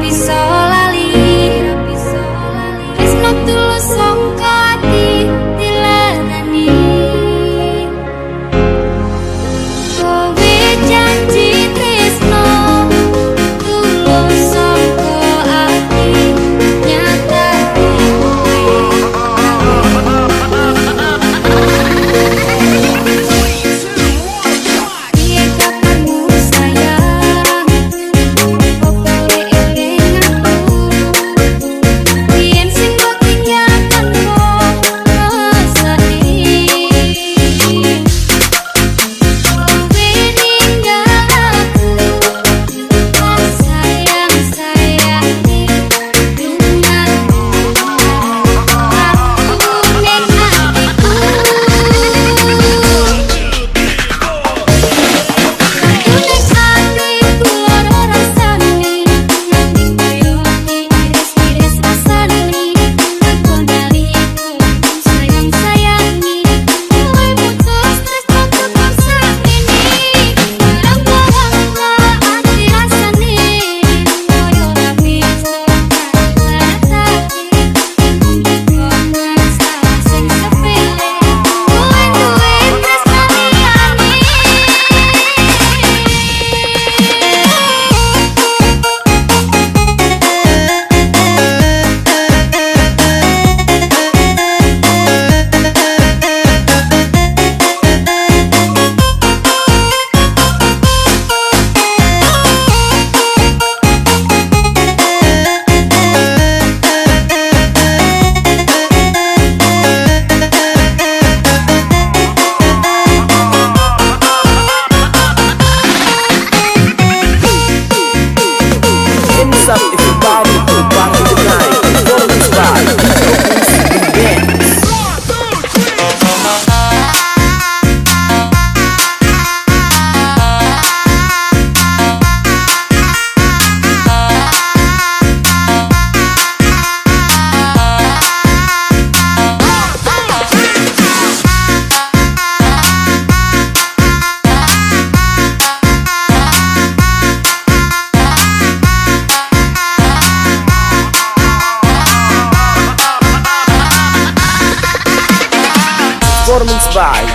pisar.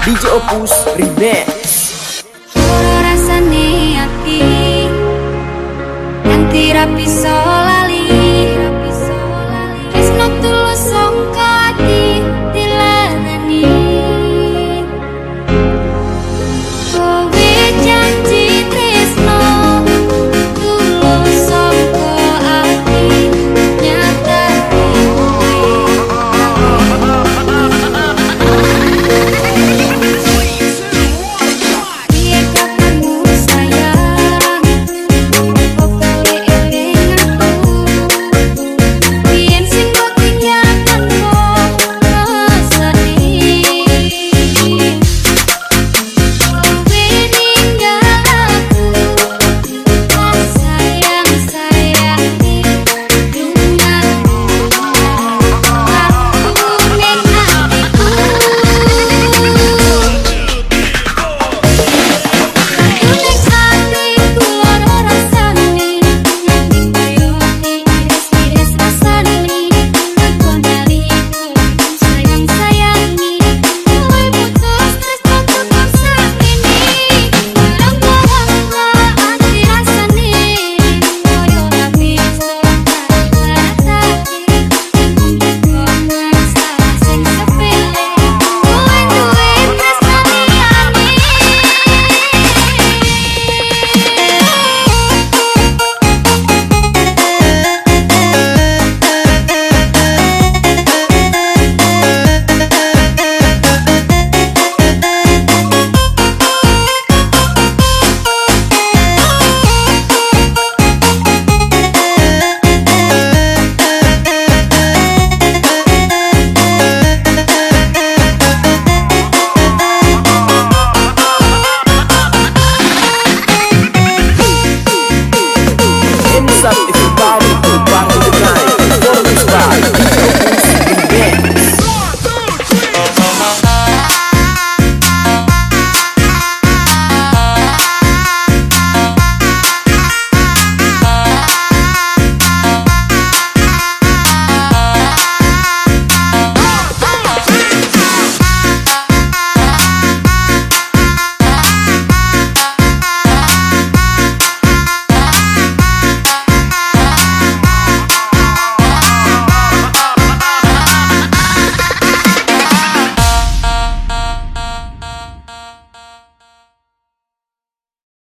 DJ Opus Remix. Rasane ati Yang tira pisola